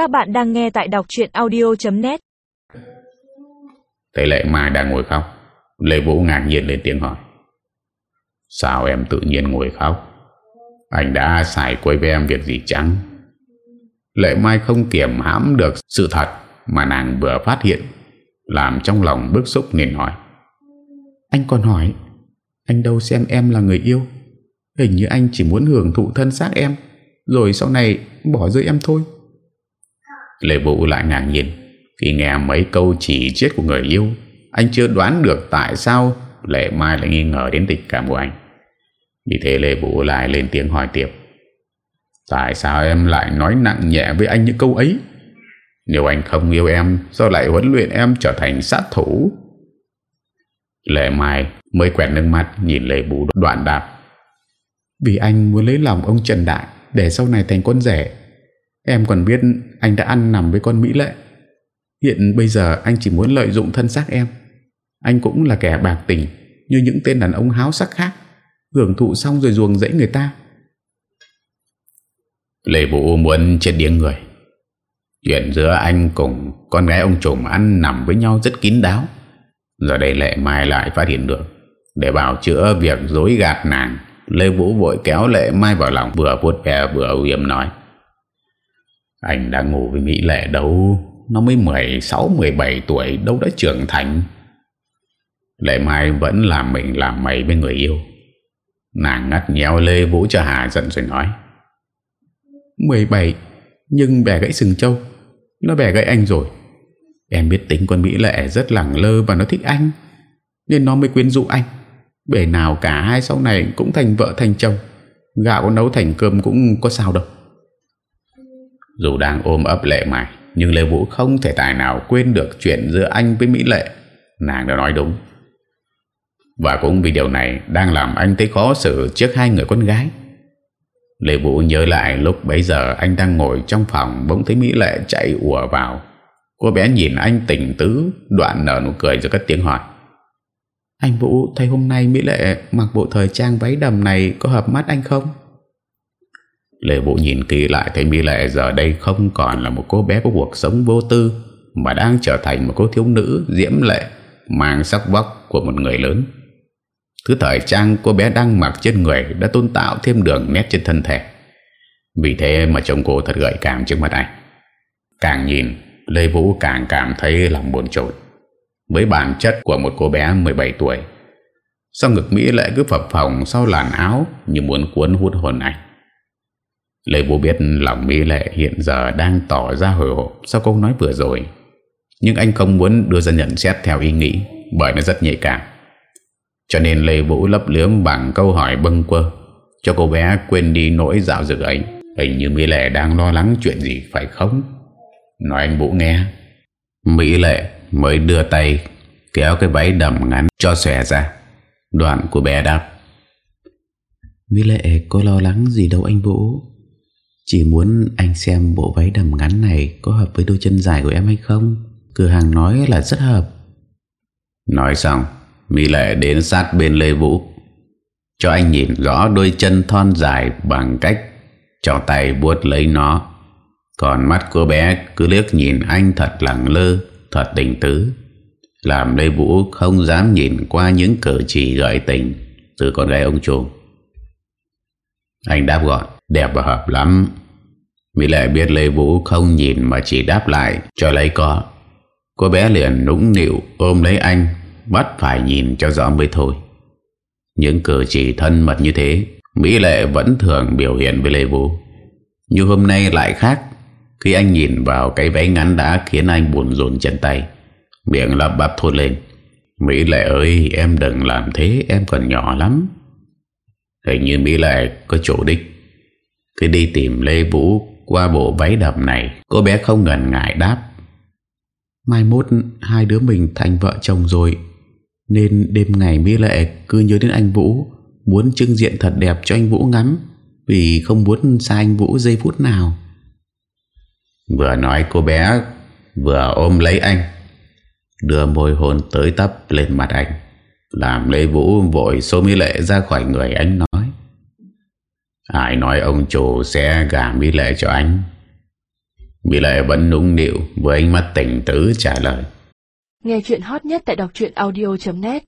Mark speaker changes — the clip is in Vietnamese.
Speaker 1: Các bạn đang nghe tại đọc chuyện audio.net
Speaker 2: Thấy Lệ Mai đang ngồi khóc. Lê Vũ ngạc nhiên lên tiếng hỏi. Sao em tự nhiên ngồi khóc? Anh đã xài quay với em việc gì chăng? Lệ Mai không kiểm hãm được sự thật Mà nàng vừa phát hiện, Làm trong lòng bức xúc nên hỏi.
Speaker 3: Anh còn hỏi, Anh đâu xem em là người yêu? Hình như anh chỉ muốn hưởng thụ thân xác em, Rồi sau này bỏ rơi em thôi.
Speaker 2: Lê Vũ lại ngạc nhiên. Khi nghe mấy câu chỉ chết của người yêu, Anh chưa đoán được tại sao Lệ Mai lại nghi ngờ đến tình cảm của anh. Vì thế Lê Vũ lại lên tiếng hỏi tiếp. Tại sao em lại nói nặng nhẹ với anh những câu ấy? Nếu anh không yêu em, Sao lại huấn luyện em trở thành sát thủ? Lệ Mai mới quẹt nước mắt Nhìn Lê Vũ đoạn đạp.
Speaker 3: Vì anh muốn lấy lòng ông Trần Đại Để sau này thành con rể Em còn biết anh đã ăn nằm với con Mỹ Lệ. Hiện bây giờ anh chỉ muốn lợi dụng thân xác em. Anh cũng là kẻ bạc tình, Như những tên đàn ông háo sắc khác, Hưởng thụ xong rồi ruồng dẫy người ta.
Speaker 2: Lê Vũ muốn chết điếng người. Chuyện giữa anh cùng con gái ông trùm ăn nằm với nhau rất kín đáo. Giờ đây Lệ Mai lại phát hiện được. Để bảo chữa việc dối gạt nàng, Lê Vũ vội kéo Lệ Mai vào lòng, Vừa vuốt ve vừa ưu nói. Anh đang ngủ với Mỹ Lệ đâu? Nó mới 16-17 tuổi, Đâu đã trưởng thành. Lệ Mai vẫn làm mình làm mày với người yêu. Nàng ngắt nhéo Lê Vũ cho Hà giận rồi nói.
Speaker 3: 17 Nhưng bẻ gãy sừng trâu. Nó bẻ gãy anh rồi. Em biết tính con Mỹ Lệ rất lẳng lơ Và nó thích anh, Nên nó mới quyến dụ anh. Bể nào cả hai sau này cũng thành vợ thành chồng. Gạo nấu thành cơm cũng có sao đâu.
Speaker 2: Dù đang ôm ấp Lệ mày Nhưng Lê Vũ không thể tài nào quên được chuyện giữa anh với Mỹ Lệ Nàng đã nói đúng Và cũng vì điều này đang làm anh thấy khó xử trước hai người con gái Lê Vũ nhớ lại lúc bấy giờ anh đang ngồi trong phòng bỗng thấy Mỹ Lệ chạy ùa vào. Cô bé nhìn anh tỉnh tứ, đoạn nở nụ cười rồi cất tiếng hỏi.
Speaker 3: Anh Vũ thấy hôm nay Mỹ Lệ mặc bộ thời trang váy đầm này có hợp mắt anh không?
Speaker 2: Lê Vũ nhìn kỹ lại thấy Mỹ Lệ giờ đây không còn là một cô bé có cuộc sống vô tư mà đang trở thành một cô thiếu nữ diễm lệ mang sắc vóc của một người lớn. Thứ thời trang cô bé đang mặc trên người đã tôn tạo thêm đường nét trên thân thể. Vì thế mà trông cô thật gợi cảm trước mặt anh. Càng nhìn, Lê Vũ càng cảm thấy lòng buồn trội. Với bản chất của một cô bé 17 tuổi, sau ngực Mỹ lại cứ phập phồng sau làn áo như muốn cuốn hút hồn anh. Lê Vũ biết lòng Mỹ Lệ hiện giờ đang tỏ ra hồi hộp sau câu nói vừa rồi. Nhưng anh không muốn đưa ra nhận xét theo ý nghĩ, bởi nó rất nhạy cảm. Cho nên Lê Vũ lấp lướm bằng câu hỏi bâng quơ, Cho cô bé quên đi nỗi dạo dực ấy. Hình như Mỹ Lệ đang lo lắng chuyện gì, phải không? Nói anh Vũ nghe. Mỹ Lệ mới đưa tay Kéo cái váy đầm ngắn cho xòe ra. Đoạn của bé đáp.
Speaker 3: Mỹ Lệ có lo lắng gì đâu anh Vũ. Chỉ muốn anh xem bộ váy đầm ngắn này Có hợp với đôi chân dài của em hay không? Cửa hàng nói là rất hợp.
Speaker 2: Nói xong Mỹ Lệ đến sát bên Lê Vũ. Cho anh nhìn rõ đôi chân thon dài Bằng cách Cho tay buốt lấy nó. Còn mắt cô bé cứ liếc nhìn anh thật lặng lơ, Thật tình tứ. Làm Lê Vũ không dám nhìn qua những cử chỉ gợi tình Từ con gái ông chủ. Anh đáp gọn, Đẹp và hợp lắm. Mỹ Lệ biết Lê Vũ không nhìn Mà chỉ đáp lại, cho lấy có. Cô bé liền nũng nịu ôm lấy anh, Bắt phải nhìn cho rõ mới thôi. Những cử chỉ thân mật như thế Mỹ Lệ vẫn thường biểu hiện với Lê Vũ. Nhưng hôm nay lại khác. Khi anh nhìn vào cái váy ngắn đã khiến anh buồn rộn chân tay, Miệng lắp bắp thốt lên. Mỹ Lệ ơi, em đừng làm thế, Em còn nhỏ lắm. Hình như Mỹ Lệ có chủ đích. Cứ đi tìm Lê Vũ qua bộ váy đầm này Cô bé không ngần ngại đáp.
Speaker 3: Mai mốt hai đứa mình thành vợ chồng rồi Nên đêm ngày Mỹ Lệ cứ nhớ đến anh Vũ Muốn trưng diện thật đẹp cho anh Vũ ngắm Vì không muốn xa anh Vũ giây phút nào.
Speaker 2: Vừa nói cô bé Vừa ôm lấy anh Đưa môi hôn tới tấp lên mặt anh Làm Lê Vũ vội số Mỹ Lệ ra khỏi người anh nói Ai nói ông chủ sẽ gả Mỹ Lệ cho anh Mỹ Lệ vẫn nũng nịu với ánh mắt tỉnh tứ trả lời.
Speaker 1: Nghe chuyện hot nhất tại đọc audio.net